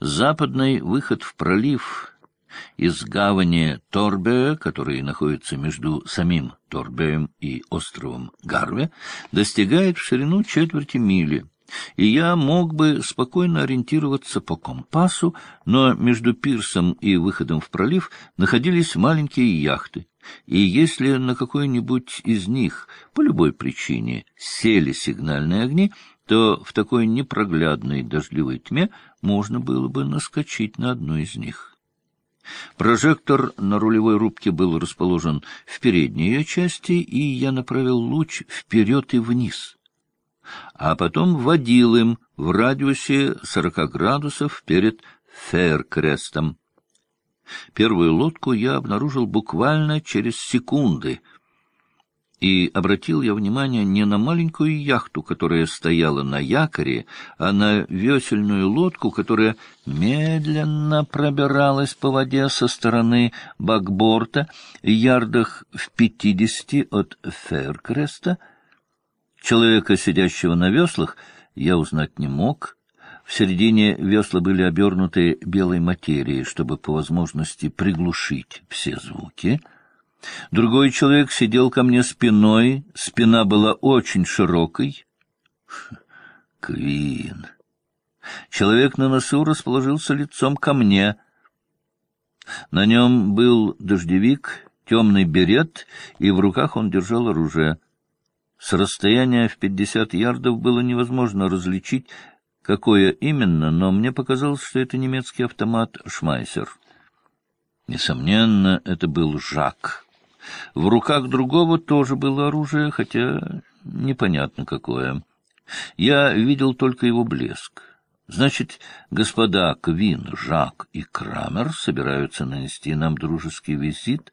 Западный выход в пролив из гавани Торбе, который находится между самим Торбеем и островом Гарве, достигает в ширину четверти мили, и я мог бы спокойно ориентироваться по компасу, но между пирсом и выходом в пролив находились маленькие яхты, и если на какой-нибудь из них по любой причине сели сигнальные огни, то в такой непроглядной дождливой тьме можно было бы наскочить на одну из них. Прожектор на рулевой рубке был расположен в передней ее части, и я направил луч вперед и вниз, а потом водил им в радиусе сорока градусов перед Фейркрестом. Первую лодку я обнаружил буквально через секунды — и обратил я внимание не на маленькую яхту, которая стояла на якоре, а на весельную лодку, которая медленно пробиралась по воде со стороны бакборта, ярдах в пятидесяти от Фейркреста. Человека, сидящего на веслах, я узнать не мог. В середине весла были обернуты белой материей, чтобы по возможности приглушить все звуки — Другой человек сидел ко мне спиной, спина была очень широкой. Квин. Человек на носу расположился лицом ко мне. На нем был дождевик, темный берет, и в руках он держал оружие. С расстояния в пятьдесят ярдов было невозможно различить, какое именно, но мне показалось, что это немецкий автомат «Шмайсер». Несомненно, это был Жак. В руках другого тоже было оружие, хотя непонятно какое. Я видел только его блеск. Значит, господа Квин, Жак и Крамер собираются нанести нам дружеский визит,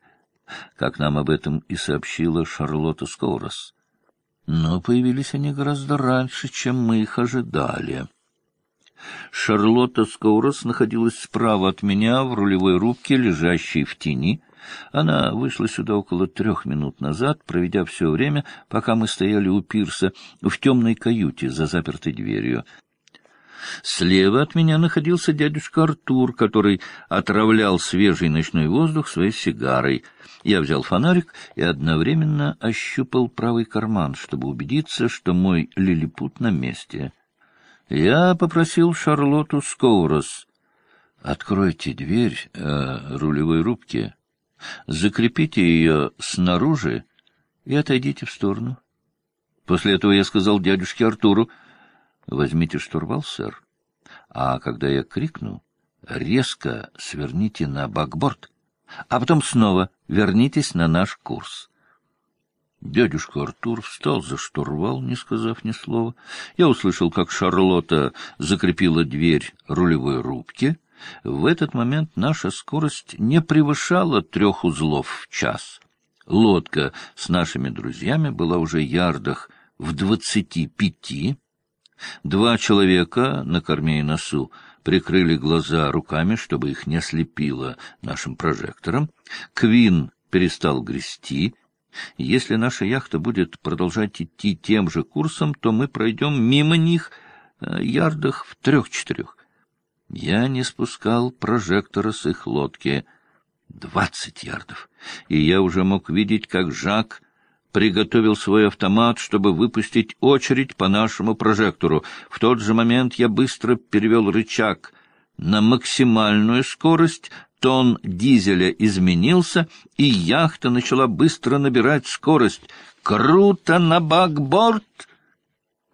как нам об этом и сообщила Шарлотта Скоурос. Но появились они гораздо раньше, чем мы их ожидали. Шарлотта Скоурос находилась справа от меня в рулевой рубке, лежащей в тени — она вышла сюда около трех минут назад, проведя все время, пока мы стояли у пирса, в темной каюте за запертой дверью. Слева от меня находился дядюшка Артур, который отравлял свежий ночной воздух своей сигарой. Я взял фонарик и одновременно ощупал правый карман, чтобы убедиться, что мой лилипут на месте. Я попросил Шарлотту Скоурос. «Откройте дверь э, рулевой рубки». Закрепите ее снаружи и отойдите в сторону. После этого я сказал дядюшке Артуру, возьмите штурвал, сэр. А когда я крикну, резко сверните на бакборд, а потом снова вернитесь на наш курс. Дядюшка Артур встал за штурвал, не сказав ни слова. Я услышал, как Шарлотта закрепила дверь рулевой рубки — в этот момент наша скорость не превышала трех узлов в час. Лодка с нашими друзьями была уже ярдах в двадцати пяти. Два человека на корме и носу прикрыли глаза руками, чтобы их не ослепило нашим прожектором. Квин перестал грести. Если наша яхта будет продолжать идти тем же курсом, то мы пройдем мимо них э, ярдах в трех-четырех. Я не спускал прожектора с их лодки. Двадцать ярдов. И я уже мог видеть, как Жак приготовил свой автомат, чтобы выпустить очередь по нашему прожектору. В тот же момент я быстро перевел рычаг на максимальную скорость, тон дизеля изменился, и яхта начала быстро набирать скорость. «Круто на бакборд!»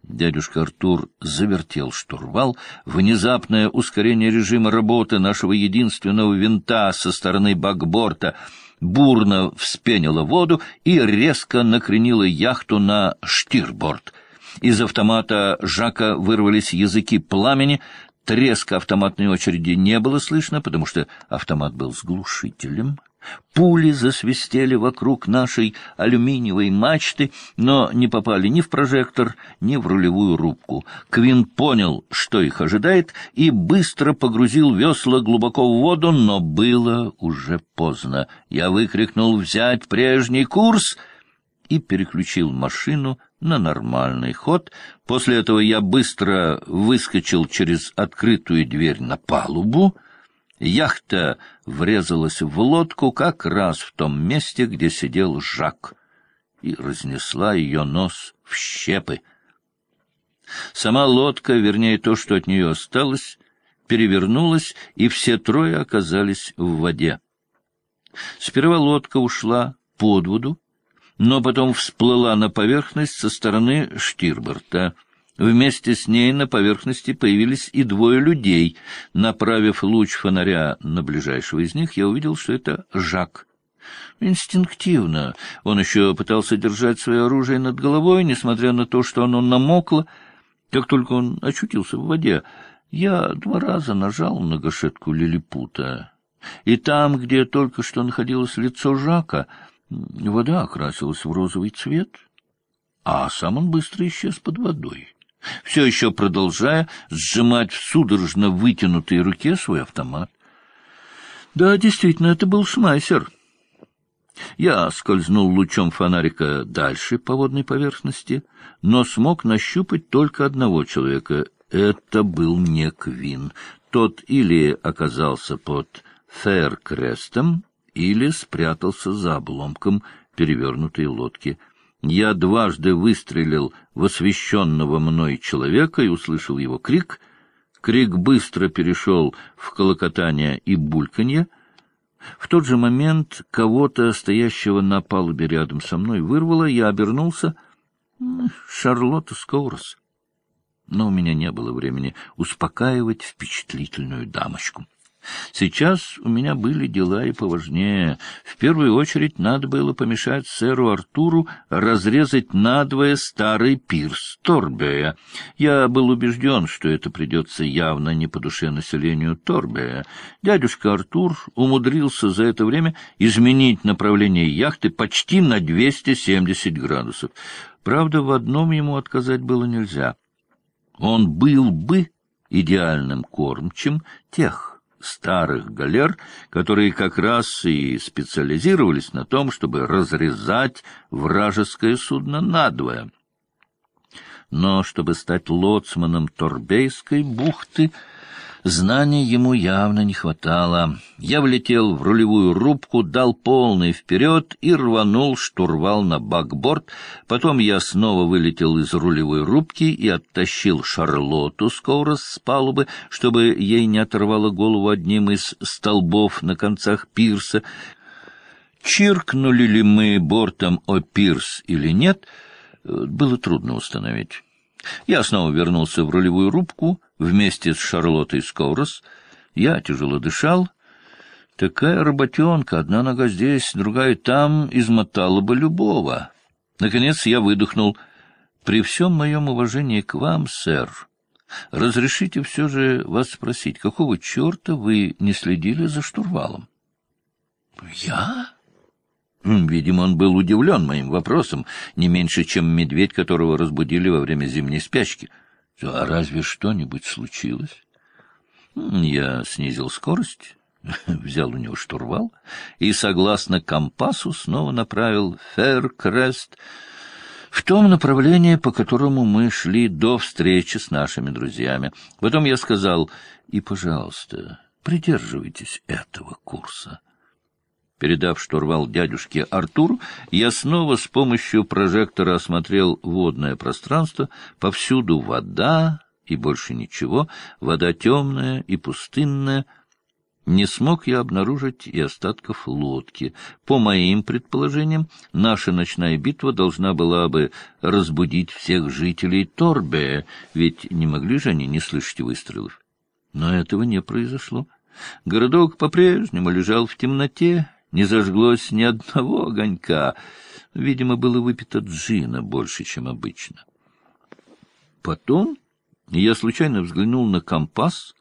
Дядюшка Артур завертел штурвал. Внезапное ускорение режима работы нашего единственного винта со стороны бакборта бурно вспенило воду и резко накренило яхту на штирборд. Из автомата Жака вырвались языки пламени. Треска автоматной очереди не было слышно, потому что автомат был с глушителем. Пули засвистели вокруг нашей алюминиевой мачты, но не попали ни в прожектор, ни в рулевую рубку. Квин понял, что их ожидает, и быстро погрузил весла глубоко в воду, но было уже поздно. Я выкрикнул «Взять прежний курс!» И переключил машину на нормальный ход. После этого я быстро выскочил через открытую дверь на палубу. Яхта врезалась в лодку как раз в том месте, где сидел Жак, и разнесла ее нос в щепы. Сама лодка, вернее, то, что от нее осталось, перевернулась, и все трое оказались в воде. Сперва лодка ушла под воду, но потом всплыла на поверхность со стороны Штирборта. Вместе с ней на поверхности появились и двое людей. Направив луч фонаря на ближайшего из них, я увидел, что это Жак. Инстинктивно он еще пытался держать свое оружие над головой, несмотря на то, что оно намокло. Как только он очутился в воде, я два раза нажал на гашетку лилипута. И там, где только что находилось лицо Жака, вода окрасилась в розовый цвет, а сам он быстро исчез под водой, все еще продолжая сжимать в судорожно вытянутой руке свой автомат. Да, действительно, это был шмайсер. Я скользнул лучом фонарика дальше по водной поверхности, но смог нащупать только одного человека. Это был не Квин. Тот или оказался под Фэркрестом, или спрятался за обломком перевернутой лодки. Я дважды выстрелил в освещенного мной человека и услышал его крик. Крик быстро перешел в колокотание и бульканье. В тот же момент кого-то, стоящего на палубе рядом со мной, вырвало, я обернулся. Шарлотта Скоурос. Но у меня не было времени успокаивать впечатлительную дамочку. Сейчас у меня были дела и поважнее. В первую очередь надо было помешать сэру Артуру разрезать надвое старый пирс Торбея. Я был убежден, что это придется явно не по душе населению Торбея. Дядюшка Артур умудрился за это время изменить направление яхты почти на 270 градусов. Правда, в одном ему отказать было нельзя. Он был бы идеальным кормчим тех старых галер, которые как раз и специализировались на том, чтобы разрезать вражеское судно надвое. Но чтобы стать лоцманом Торбейской бухты, Знаний ему явно не хватало. Я влетел в рулевую рубку, дал полный вперед и рванул штурвал на бакборд. Потом я снова вылетел из рулевой рубки и оттащил Шарлотту Скоурос с палубы, чтобы ей не оторвало голову одним из столбов на концах пирса. Чиркнули ли мы бортом о пирс или нет, было трудно установить. Я снова вернулся в рулевую рубку вместе с Шарлоттой Скоурос. Я тяжело дышал. Такая работенка, одна нога здесь, другая там, измотала бы любого. Наконец я выдохнул. При всем моем уважении к вам, сэр, разрешите все же вас спросить, какого черта вы не следили за штурвалом? — Я? Видимо, он был удивлен моим вопросом, не меньше, чем медведь, которого разбудили во время зимней спячки. А разве что-нибудь случилось? Я снизил скорость, взял у него штурвал и, согласно компасу, снова направил Феркрест в том направлении, по которому мы шли до встречи с нашими друзьями. Потом я сказал, и, пожалуйста, придерживайтесь этого курса. Передав штурвал дядюшке Артуру, я снова с помощью прожектора осмотрел водное пространство. Повсюду вода и больше ничего, вода темная и пустынная. Не смог я обнаружить и остатков лодки. По моим предположениям, наша ночная битва должна была бы разбудить всех жителей Торбе, ведь не могли же они не слышать выстрелов. Но этого не произошло. Городок по-прежнему лежал в темноте, не зажглось ни одного огонька. Видимо, было выпито джина больше, чем обычно. Потом я случайно взглянул на компас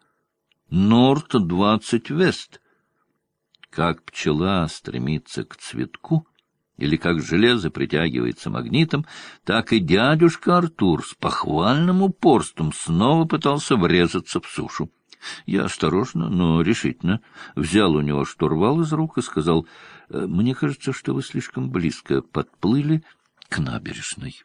«Норт-20 Вест». Как пчела стремится к цветку, или как железо притягивается магнитом, так и дядюшка Артур с похвальным упорством снова пытался врезаться в сушу. Я осторожно, но решительно взял у него штурвал из рук и сказал, «Э, «Мне кажется, что вы слишком близко подплыли к набережной.